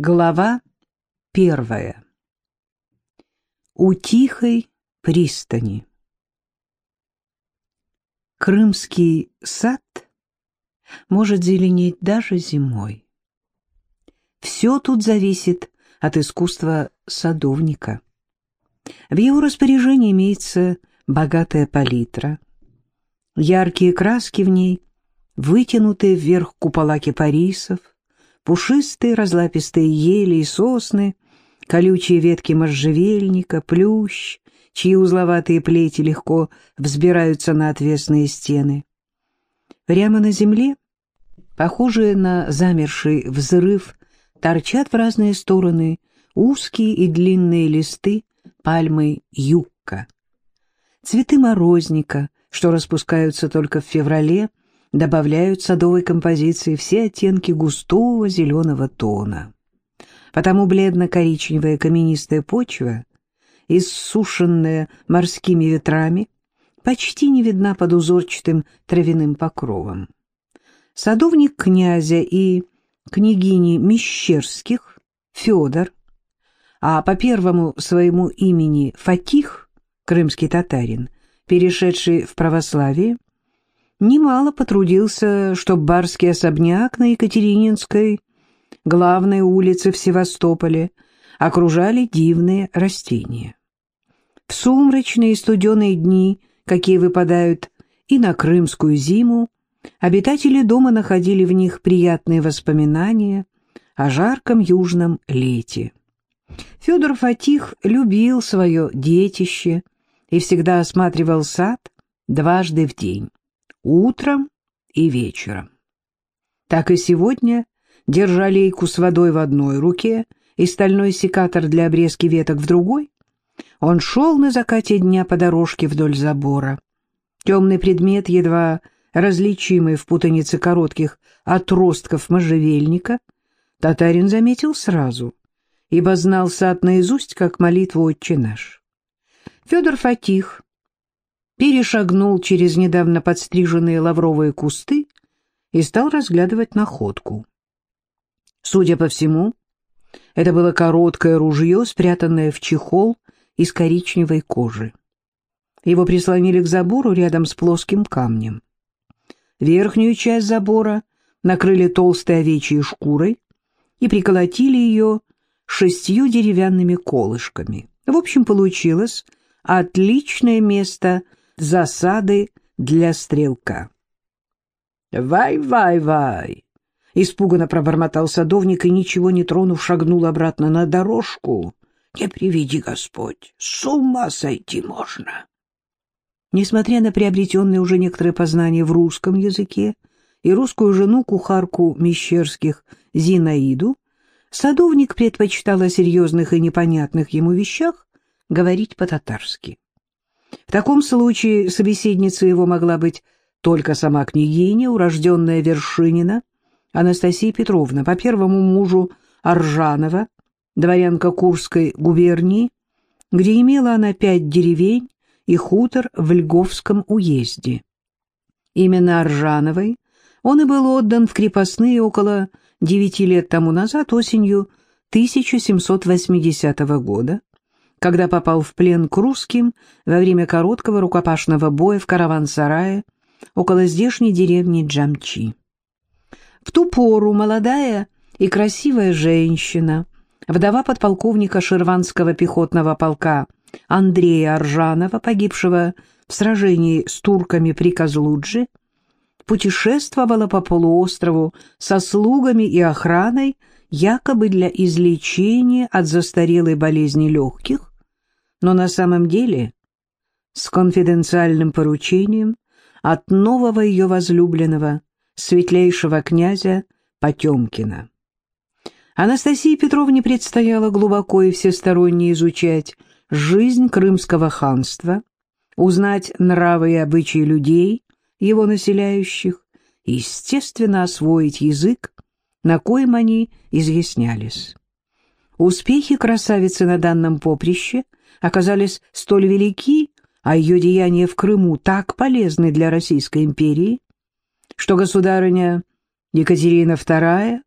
Глава первая. У тихой пристани. Крымский сад может зеленеть даже зимой. Все тут зависит от искусства садовника. В его распоряжении имеется богатая палитра, яркие краски в ней, вытянутые вверх купола кипарисов, пушистые разлапистые ели и сосны, колючие ветки можжевельника, плющ, чьи узловатые плети легко взбираются на отвесные стены. Прямо на земле, похожие на замерший взрыв, торчат в разные стороны узкие и длинные листы пальмы юкка. Цветы морозника, что распускаются только в феврале, добавляют садовой композиции все оттенки густого зеленого тона. Потому бледно-коричневая каменистая почва, иссушенная морскими ветрами, почти не видна под узорчатым травяным покровом. Садовник князя и княгини Мещерских, Федор, а по первому своему имени Фатих, крымский татарин, перешедший в православие, немало потрудился, чтобы барский особняк на Екатерининской, главной улице в Севастополе, окружали дивные растения. В сумрачные и студеные дни, какие выпадают и на крымскую зиму, обитатели дома находили в них приятные воспоминания о жарком южном лете. Федор Фатих любил свое детище и всегда осматривал сад дважды в день утром и вечером. Так и сегодня, держа лейку с водой в одной руке и стальной секатор для обрезки веток в другой, он шел на закате дня по дорожке вдоль забора. Темный предмет, едва различимый в путанице коротких отростков можжевельника, татарин заметил сразу, ибо знал сад наизусть, как молитву «Отче наш». Федор Фатих перешагнул через недавно подстриженные лавровые кусты и стал разглядывать находку. Судя по всему, это было короткое ружье, спрятанное в чехол из коричневой кожи. Его прислонили к забору рядом с плоским камнем. Верхнюю часть забора накрыли толстой овечьей шкурой и приколотили ее шестью деревянными колышками. В общем, получилось отличное место — засады для стрелка. «Вай-вай-вай!» — испуганно пробормотал садовник и, ничего не тронув, шагнул обратно на дорожку. «Не приведи Господь, с ума сойти можно!» Несмотря на приобретенные уже некоторые познания в русском языке и русскую жену-кухарку Мещерских Зинаиду, садовник предпочитал о серьезных и непонятных ему вещах говорить по-татарски. В таком случае собеседницей его могла быть только сама княгиня, урожденная Вершинина, Анастасия Петровна, по первому мужу Аржанова, дворянка Курской губернии, где имела она пять деревень и хутор в Льговском уезде. Именно Аржановой он и был отдан в крепостные около девяти лет тому назад, осенью 1780 года, когда попал в плен к русским во время короткого рукопашного боя в караван-сарае около здешней деревни Джамчи. В ту пору молодая и красивая женщина, вдова подполковника Шерванского пехотного полка Андрея Аржанова, погибшего в сражении с турками при Козлудже, путешествовала по полуострову со слугами и охраной якобы для излечения от застарелой болезни легких, но на самом деле с конфиденциальным поручением от нового ее возлюбленного, светлейшего князя Потемкина. Анастасии Петровне предстояло глубоко и всесторонне изучать жизнь крымского ханства, узнать нравы и обычаи людей, его населяющих, и, естественно, освоить язык, на коем они изъяснялись. Успехи красавицы на данном поприще – оказались столь велики, а ее деяния в Крыму так полезны для Российской империи, что государыня Екатерина II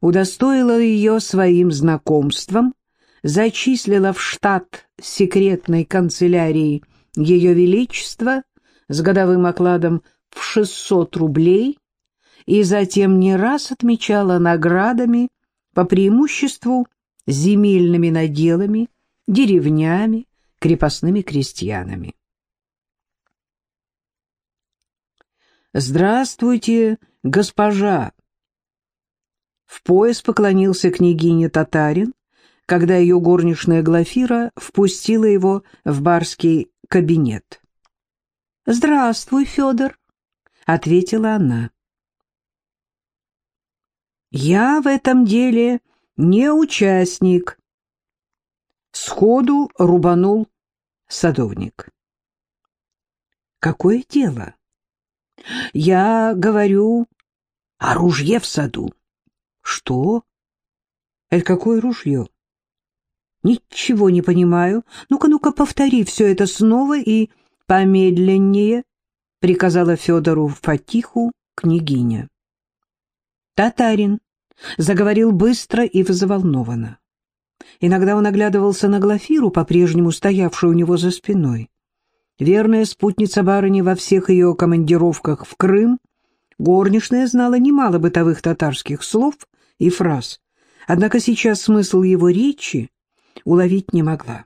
удостоила ее своим знакомством, зачислила в штат секретной канцелярии Ее Величества с годовым окладом в 600 рублей и затем не раз отмечала наградами по преимуществу земельными наделами, деревнями, крепостными крестьянами. «Здравствуйте, госпожа!» В пояс поклонился княгине Татарин, когда ее горничная Глафира впустила его в барский кабинет. «Здравствуй, Федор», — ответила она. «Я в этом деле не участник», — сходу рубанул садовник. «Какое дело?» «Я говорю о ружье в саду». «Что? Это какое ружье?» «Ничего не понимаю. Ну-ка, ну-ка, повтори все это снова и помедленнее», — приказала Федору Фатиху княгиня. Татарин заговорил быстро и взволнованно. Иногда он оглядывался на Глафиру, по-прежнему стоявшую у него за спиной. Верная спутница барыни во всех ее командировках в Крым, горничная знала немало бытовых татарских слов и фраз, однако сейчас смысл его речи уловить не могла.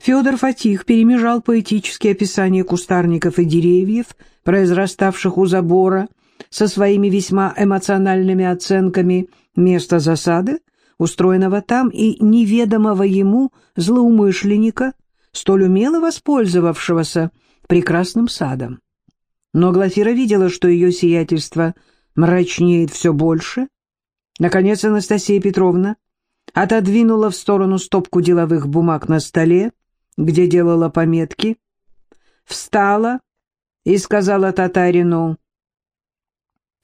Федор Фатих перемежал поэтические описания кустарников и деревьев, произраставших у забора, со своими весьма эмоциональными оценками места засады, устроенного там, и неведомого ему злоумышленника, столь умело воспользовавшегося прекрасным садом. Но Глафира видела, что ее сиятельство мрачнеет все больше. Наконец Анастасия Петровна отодвинула в сторону стопку деловых бумаг на столе, где делала пометки, встала и сказала татарину,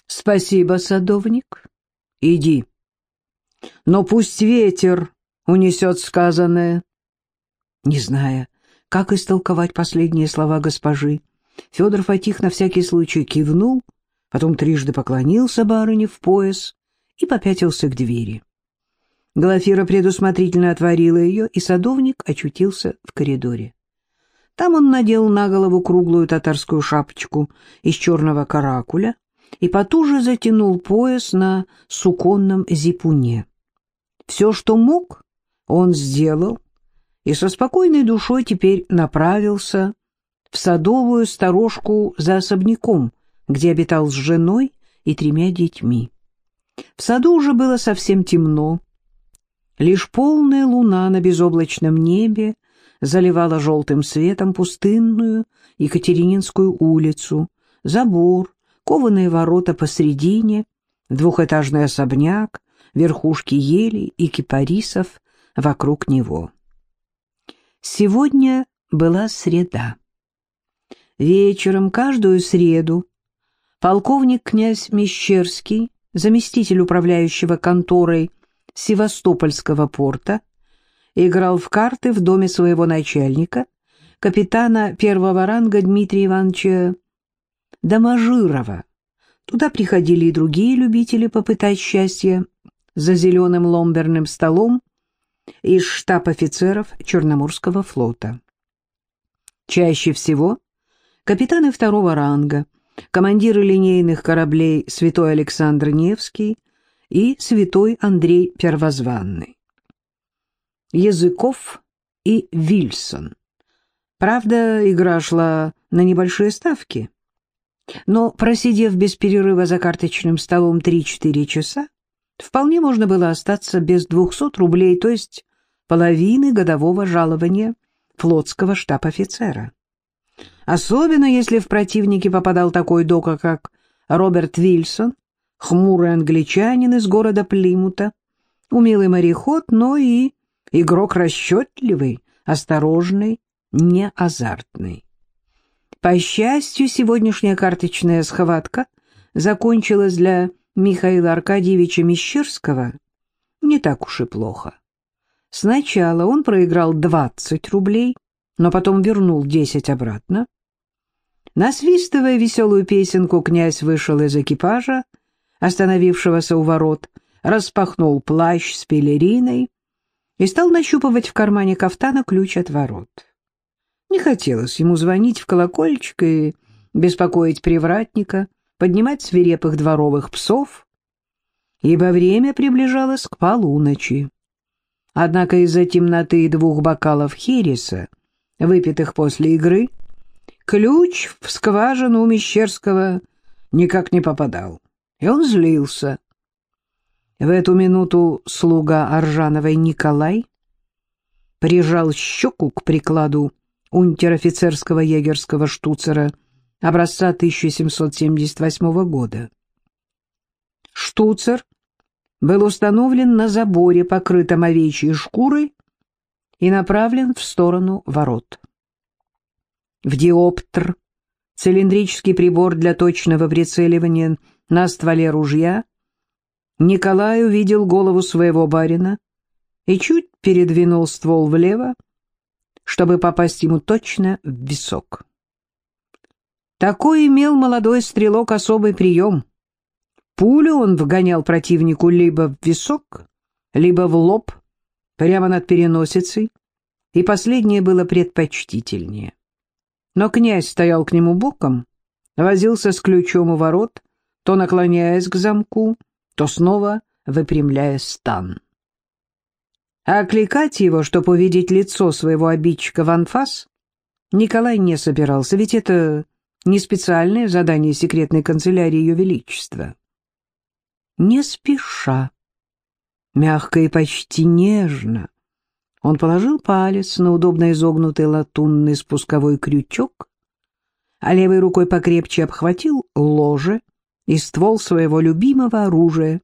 «Спасибо, садовник, иди, но пусть ветер унесет сказанное». Не зная, как истолковать последние слова госпожи, Федор Фатих на всякий случай кивнул, потом трижды поклонился барыне в пояс и попятился к двери. Глафира предусмотрительно отворила ее, и садовник очутился в коридоре. Там он надел на голову круглую татарскую шапочку из черного каракуля и потуже затянул пояс на суконном зипуне. Все, что мог, он сделал, и со спокойной душой теперь направился в садовую сторожку за особняком, где обитал с женой и тремя детьми. В саду уже было совсем темно, Лишь полная луна на безоблачном небе заливала желтым светом пустынную Екатерининскую улицу, забор, кованые ворота посредине, двухэтажный особняк, верхушки ели и кипарисов вокруг него. Сегодня была среда. Вечером каждую среду полковник князь Мещерский, заместитель управляющего конторой Севастопольского порта, играл в карты в доме своего начальника, капитана первого ранга Дмитрия Ивановича Доможирова. Туда приходили и другие любители попытать счастье за зеленым ломберным столом из штаб-офицеров Черноморского флота. Чаще всего капитаны второго ранга, командиры линейных кораблей Святой Александр Невский, и святой Андрей Первозванный. Языков и Вильсон. Правда, игра шла на небольшие ставки, но, просидев без перерыва за карточным столом 3-4 часа, вполне можно было остаться без 200 рублей, то есть половины годового жалования флотского штаб-офицера. Особенно если в противнике попадал такой дока, как Роберт Вильсон, хмурый англичанин из города Плимута, умелый мореход, но и игрок расчетливый, осторожный, не азартный. По счастью, сегодняшняя карточная схватка закончилась для Михаила Аркадьевича Мещерского не так уж и плохо. Сначала он проиграл 20 рублей, но потом вернул 10 обратно. Насвистывая веселую песенку, князь вышел из экипажа, остановившегося у ворот, распахнул плащ с пелериной и стал нащупывать в кармане кафтана ключ от ворот. Не хотелось ему звонить в колокольчик и беспокоить привратника, поднимать свирепых дворовых псов, ибо время приближалось к полуночи. Однако из-за темноты двух бокалов хереса, выпитых после игры, ключ в скважину у Мещерского никак не попадал, и он злился. В эту минуту слуга Аржановой Николай прижал щеку к прикладу унтер-офицерского егерского штуцера образца 1778 года. Штуцер был установлен на заборе, покрытом овечьей шкурой, и направлен в сторону ворот. В диоптр, цилиндрический прибор для точного прицеливания на стволе ружья, Николай увидел голову своего барина и чуть передвинул ствол влево, чтобы попасть ему точно в висок. Такой имел молодой стрелок особый прием. Пулю он вгонял противнику либо в висок, либо в лоб, прямо над переносицей, и последнее было предпочтительнее. Но князь стоял к нему боком, возился с ключом у ворот, то наклоняясь к замку, то снова выпрямляя стан. А окликать его, чтобы увидеть лицо своего обидчика в анфас, Николай не собирался, ведь это не специальное задание секретной канцелярии Ее Величества. Не спеша, мягко и почти нежно, он положил палец на удобно изогнутый латунный спусковой крючок, а левой рукой покрепче обхватил ложе, и ствол своего любимого оружия,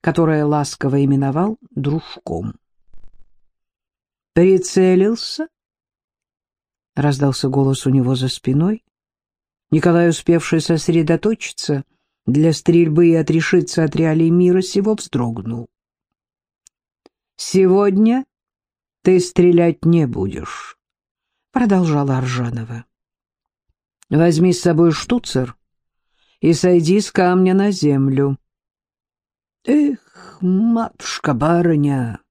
которое ласково именовал дружком. «Прицелился?» — раздался голос у него за спиной. Николай, успевший сосредоточиться для стрельбы и отрешиться от реалий мира сего, вздрогнул. «Сегодня ты стрелять не будешь», — продолжала Аржанова. «Возьми с собой штуцер и сойди с камня на землю. Эх, матушка-барыня,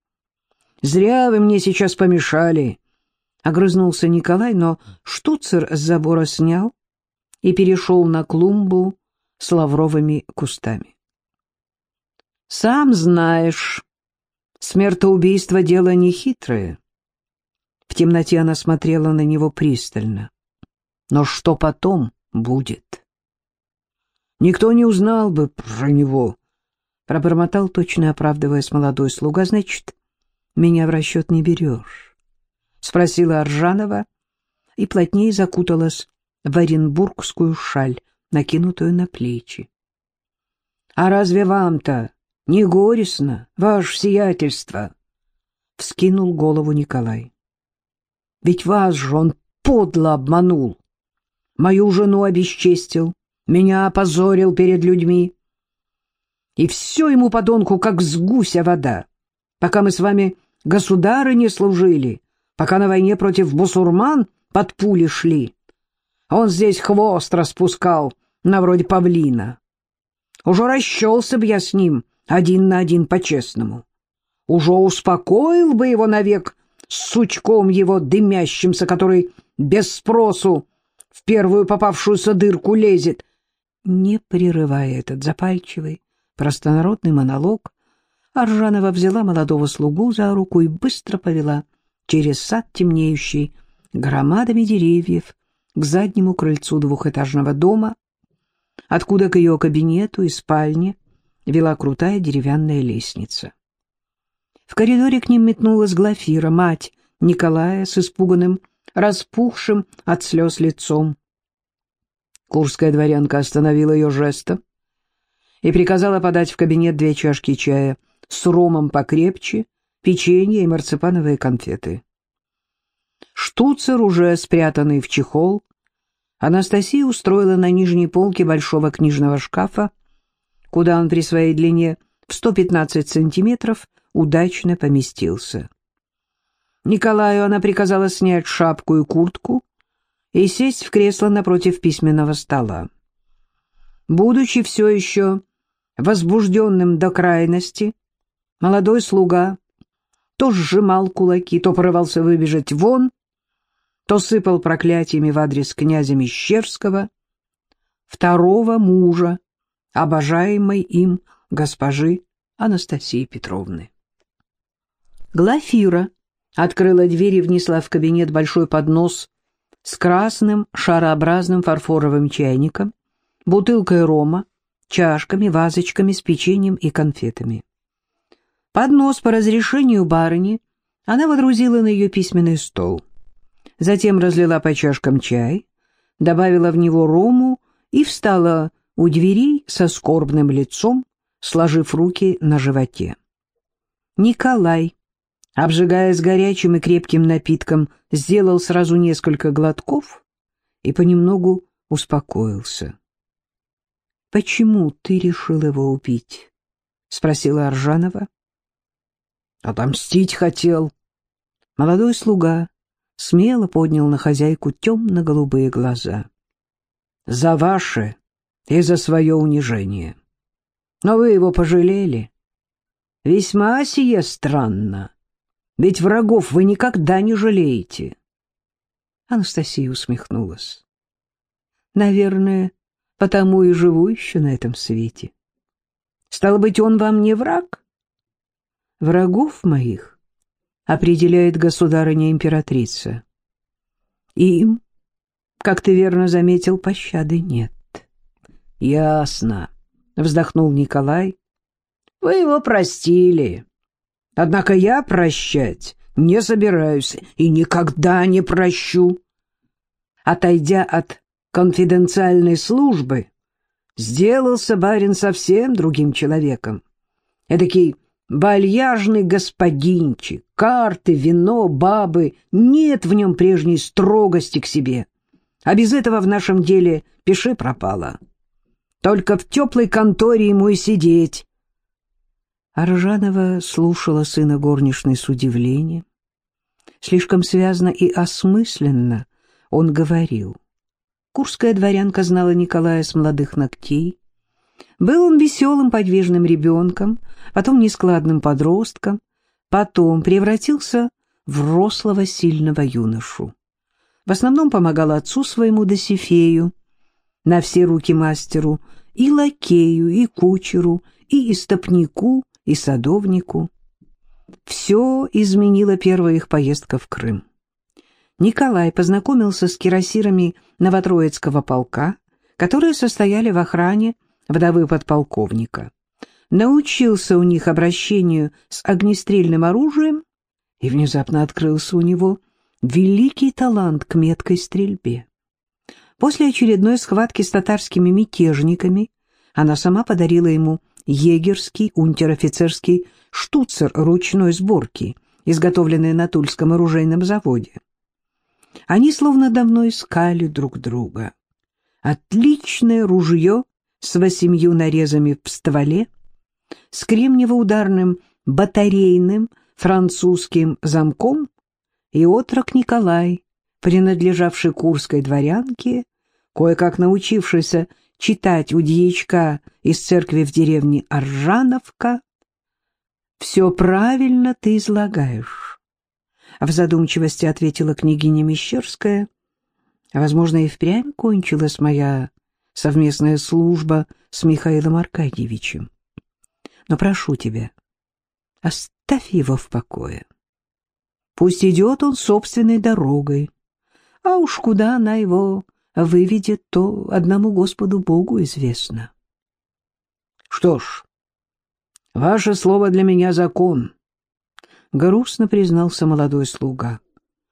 зря вы мне сейчас помешали, — огрызнулся Николай, но штуцер с забора снял и перешел на клумбу с лавровыми кустами. Сам знаешь, смертоубийство — дело нехитрое. В темноте она смотрела на него пристально. Но что потом будет? Никто не узнал бы про него. Пробормотал, точно оправдываясь молодой слуга. Значит, меня в расчет не берешь? Спросила Аржанова и плотнее закуталась в оренбургскую шаль, накинутую на плечи. — А разве вам-то не горестно, ваше сиятельство? — вскинул голову Николай. — Ведь вас же он подло обманул, мою жену обесчестил, меня опозорил перед людьми. И все ему, подонку, как с гуся вода. Пока мы с вами государы не служили, пока на войне против бусурман под пули шли, он здесь хвост распускал, на вроде павлина. Уже расчелся бы я с ним один на один по-честному. Уже успокоил бы его навек с сучком его дымящимся, который без спросу в первую попавшуюся дырку лезет, не прерывая этот запальчивый, простонародный монолог, Аржанова взяла молодого слугу за руку и быстро повела через сад темнеющий громадами деревьев к заднему крыльцу двухэтажного дома, откуда к ее кабинету и спальне вела крутая деревянная лестница. В коридоре к ним метнулась Глафира, мать Николая, с испуганным, распухшим от слез лицом. Курская дворянка остановила ее жестом и приказала подать в кабинет две чашки чая с ромом покрепче, печенье и марципановые конфеты. Штуцер, уже спрятанный в чехол, Анастасия устроила на нижней полке большого книжного шкафа, куда он при своей длине в 115 сантиметров удачно поместился. Николаю она приказала снять шапку и куртку, и сесть в кресло напротив письменного стола. Будучи все еще возбужденным до крайности, Молодой слуга то сжимал кулаки, то порывался выбежать вон, то сыпал проклятиями в адрес князя Мещерского, второго мужа, обожаемой им госпожи Анастасии Петровны. Глафира открыла дверь и внесла в кабинет большой поднос с красным шарообразным фарфоровым чайником, бутылкой рома, чашками, вазочками с печеньем и конфетами. Поднос по разрешению барыни она водрузила на ее письменный стол. Затем разлила по чашкам чай, добавила в него рому и встала у дверей со скорбным лицом, сложив руки на животе. Николай, обжигаясь горячим и крепким напитком, сделал сразу несколько глотков и понемногу успокоился. — Почему ты решил его убить? — спросила Аржанова. — Отомстить хотел. Молодой слуга смело поднял на хозяйку темно-голубые глаза. — За ваше и за свое унижение. Но вы его пожалели. Весьма сие странно. Ведь врагов вы никогда не жалеете. Анастасия усмехнулась. Наверное, потому и живу еще на этом свете. Стало быть, он вам не враг? Врагов моих определяет государыня-императрица. Им, как ты верно заметил, пощады нет. Ясно, вздохнул Николай. Вы его простили. Однако я прощать не собираюсь и никогда не прощу. Отойдя от конфиденциальной службы, сделался барин совсем другим человеком. Эдакий вальяжный господинчик, карты, вино, бабы, нет в нем прежней строгости к себе. А без этого в нашем деле пиши пропало. Только в теплой конторе ему и сидеть, Аржанова слушала сына горничной с удивлением. Слишком связно и осмысленно он говорил. Курская дворянка знала Николая с молодых ногтей. Был он веселым подвижным ребенком, потом нескладным подростком, потом превратился в рослого сильного юношу. В основном помогал отцу своему Досифею, на все руки мастеру, и лакею, и кучеру, и истопнику, и садовнику. Все изменила первая их поездка в Крым. Николай познакомился с кирасирами Новотроицкого полка, которые состояли в охране вдовы подполковника. Научился у них обращению с огнестрельным оружием, и внезапно открылся у него великий талант к меткой стрельбе. После очередной схватки с татарскими мятежниками она сама подарила ему егерский унтер-офицерский штуцер ручной сборки, изготовленный на Тульском оружейном заводе. Они словно давно искали друг друга. Отличное ружье с восемью нарезами в стволе, с кремнево-ударным батарейным французским замком и отрок Николай, принадлежавший курской дворянке, кое-как научившийся читать у дьячка из церкви в деревне Аржановка. «Все правильно ты излагаешь», — в задумчивости ответила княгиня Мещерская. «Возможно, и впрямь кончилась моя совместная служба с Михаилом Аркадьевичем. Но прошу тебя, оставь его в покое. Пусть идет он собственной дорогой, а уж куда она его выведет, то одному Господу Богу известно. Что ж, ваше слово для меня закон, — грустно признался молодой слуга.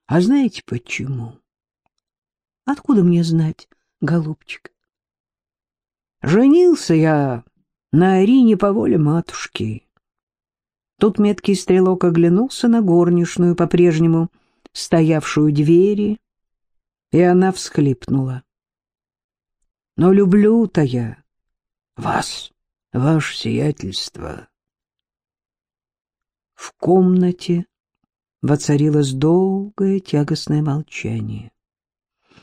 А знаете почему? Откуда мне знать, голубчик? Женился я на Арине по воле матушки. Тут меткий стрелок оглянулся на горничную, по-прежнему стоявшую двери, и она всхлипнула. «Но люблю-то я вас, ваше сиятельство». В комнате воцарилось долгое тягостное молчание.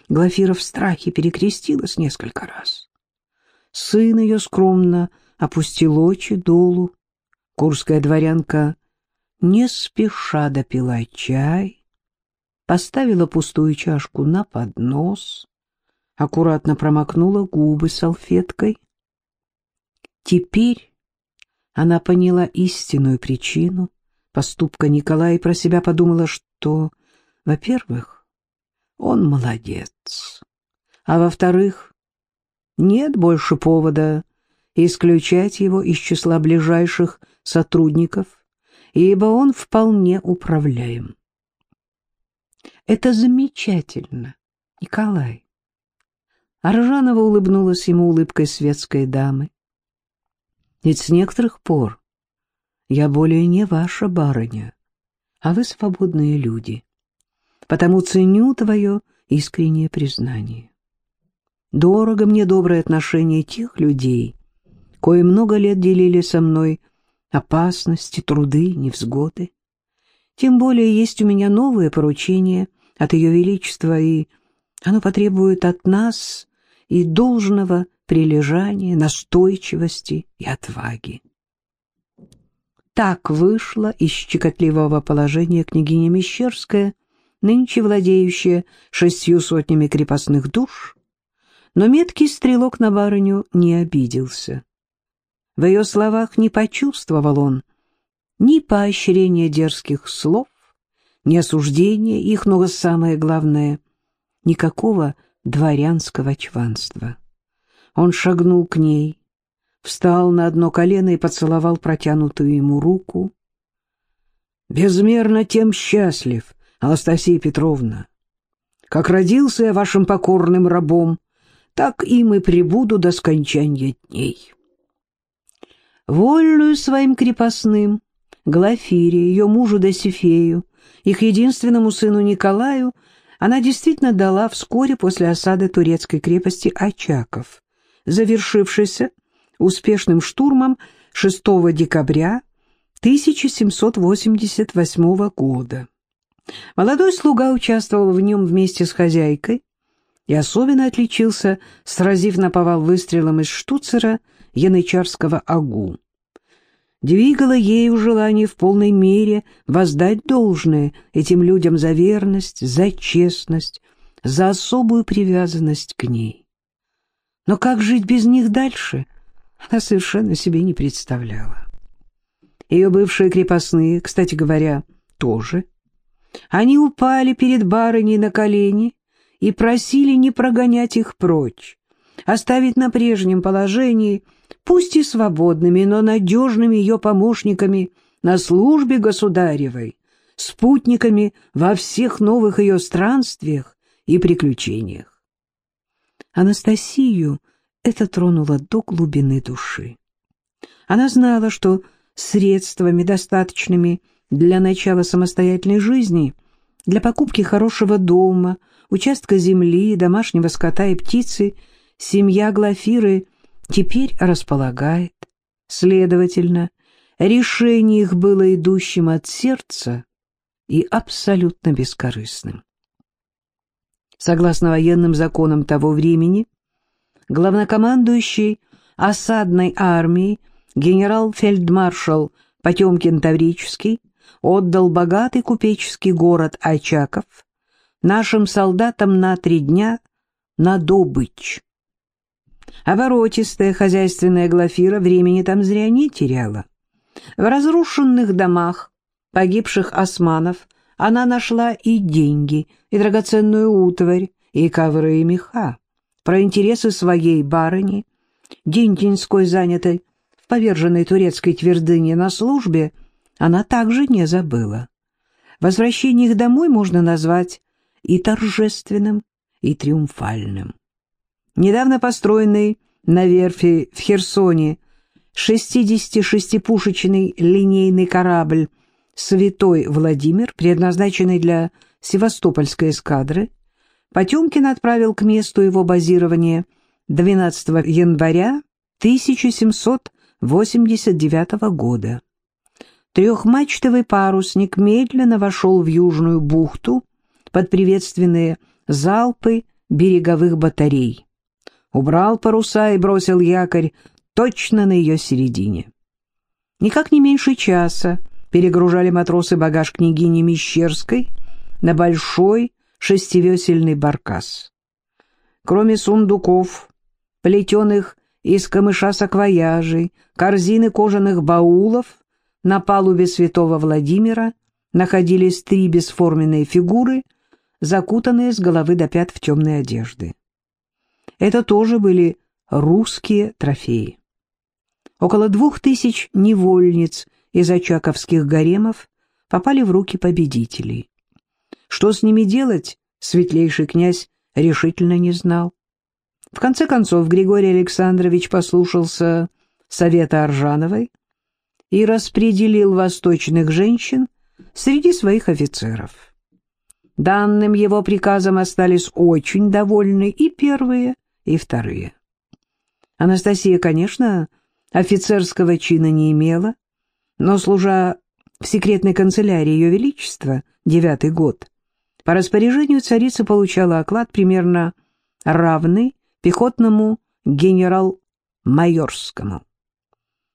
Глафира в страхе перекрестилась несколько раз. Сын ее скромно опустил очи долу, Курская дворянка не спеша допила чай, поставила пустую чашку на поднос, аккуратно промокнула губы салфеткой. Теперь она поняла истинную причину поступка Николая и про себя подумала, что, во-первых, он молодец, а во-вторых, нет больше повода исключать его из числа ближайших сотрудников, ибо он вполне управляем. Это замечательно, Николай. Аржанова улыбнулась ему улыбкой светской дамы. Ведь с некоторых пор я более не ваша барыня, а вы свободные люди, потому ценю твое искреннее признание. Дорого мне доброе отношение тех людей, кои много лет делили со мной опасности, труды, невзгоды. Тем более есть у меня новое поручение от Ее Величества, и оно потребует от нас и должного прилежания, настойчивости и отваги. Так вышла из щекотливого положения княгиня Мещерская, нынче владеющая шестью сотнями крепостных душ, но меткий стрелок на барыню не обиделся. В ее словах не почувствовал он ни поощрения дерзких слов, ни осуждения их, но самое главное — никакого дворянского чванства. Он шагнул к ней, встал на одно колено и поцеловал протянутую ему руку. «Безмерно тем счастлив, Анастасия Петровна. Как родился я вашим покорным рабом, так им и прибуду до скончания дней» вольную своим крепостным, Глафире, ее мужу Досифею, их единственному сыну Николаю, она действительно дала вскоре после осады турецкой крепости Очаков, завершившейся успешным штурмом 6 декабря 1788 года. Молодой слуга участвовал в нем вместе с хозяйкой и особенно отличился, сразив наповал выстрелом из штуцера янычарского агу. Двигало ею желание в полной мере воздать должное этим людям за верность, за честность, за особую привязанность к ней. Но как жить без них дальше, она совершенно себе не представляла. Ее бывшие крепостные, кстати говоря, тоже. Они упали перед барыней на колени и просили не прогонять их прочь, оставить на прежнем положении, пусть и свободными, но надежными ее помощниками на службе государевой, спутниками во всех новых ее странствиях и приключениях. Анастасию это тронуло до глубины души. Она знала, что средствами, достаточными для начала самостоятельной жизни, для покупки хорошего дома, участка земли, домашнего скота и птицы – семья Глафиры теперь располагает. Следовательно, решение их было идущим от сердца и абсолютно бескорыстным. Согласно военным законам того времени, главнокомандующий осадной армией генерал-фельдмаршал Потемкин Таврический отдал богатый купеческий город Очаков нашим солдатам на три дня на добычу. Оборотистая хозяйственная Глафира времени там зря не теряла. В разрушенных домах погибших османов она нашла и деньги, и драгоценную утварь, и ковры, и меха. Про интересы своей барыни, Динтинской занятой в поверженной турецкой твердыне на службе, она также не забыла. Возвращение их домой можно назвать и торжественным, и триумфальным недавно построенный на верфи в Херсоне 66-пушечный линейный корабль «Святой Владимир», предназначенный для Севастопольской эскадры, Потемкин отправил к месту его базирования 12 января 1789 года. Трехмачтовый парусник медленно вошел в Южную бухту под приветственные залпы береговых батарей убрал паруса и бросил якорь точно на ее середине. Никак не меньше часа перегружали матросы багаж княгини Мещерской на большой шестивесельный баркас. Кроме сундуков, плетеных из камыша саквояжей, корзины кожаных баулов, на палубе святого Владимира находились три бесформенные фигуры, закутанные с головы до пят в темные одежды. Это тоже были русские трофеи. Около двух тысяч невольниц из очаковских гаремов попали в руки победителей. Что с ними делать, светлейший князь решительно не знал. В конце концов Григорий Александрович послушался совета Аржановой и распределил восточных женщин среди своих офицеров. Данным его приказом остались очень довольны и первые, и вторые. Анастасия, конечно, офицерского чина не имела, но, служа в секретной канцелярии Ее Величества, девятый год, по распоряжению царицы получала оклад примерно равный пехотному генерал-майорскому.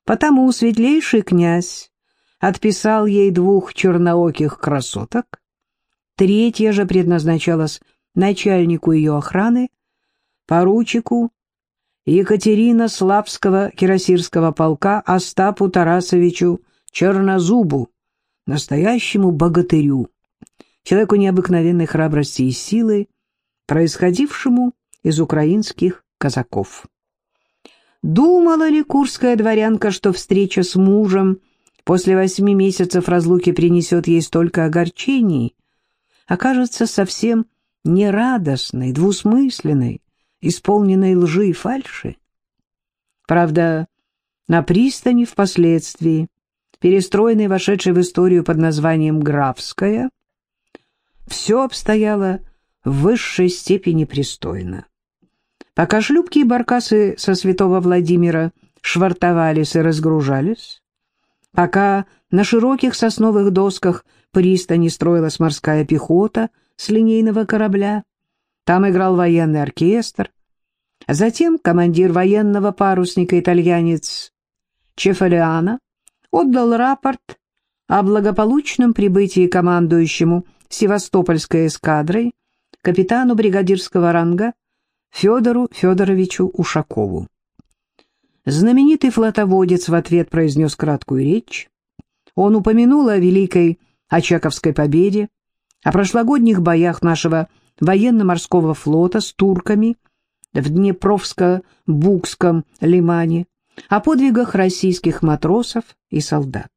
Потому светлейший князь отписал ей двух чернооких красоток, третья же предназначалась начальнику ее охраны, поручику Екатерина Славского кирасирского полка Остапу Тарасовичу Чернозубу, настоящему богатырю, человеку необыкновенной храбрости и силы, происходившему из украинских казаков. Думала ли курская дворянка, что встреча с мужем после восьми месяцев разлуки принесет ей столько огорчений, окажется совсем нерадостной, двусмысленной, исполненной лжи и фальши? Правда, на пристани впоследствии, перестроенной вошедшей в историю под названием «Графская», все обстояло в высшей степени пристойно. Пока шлюпки и баркасы со святого Владимира швартовались и разгружались, пока на широких сосновых досках пристани строилась морская пехота с линейного корабля, там играл военный оркестр, затем командир военного парусника итальянец Чефалиана отдал рапорт о благополучном прибытии командующему Севастопольской эскадрой капитану бригадирского ранга Федору Федоровичу Ушакову. Знаменитый флотоводец в ответ произнес краткую речь. Он упомянул о великой Очаковской победе, о прошлогодних боях нашего военно-морского флота с турками в Днепровско-Букском лимане, о подвигах российских матросов и солдат.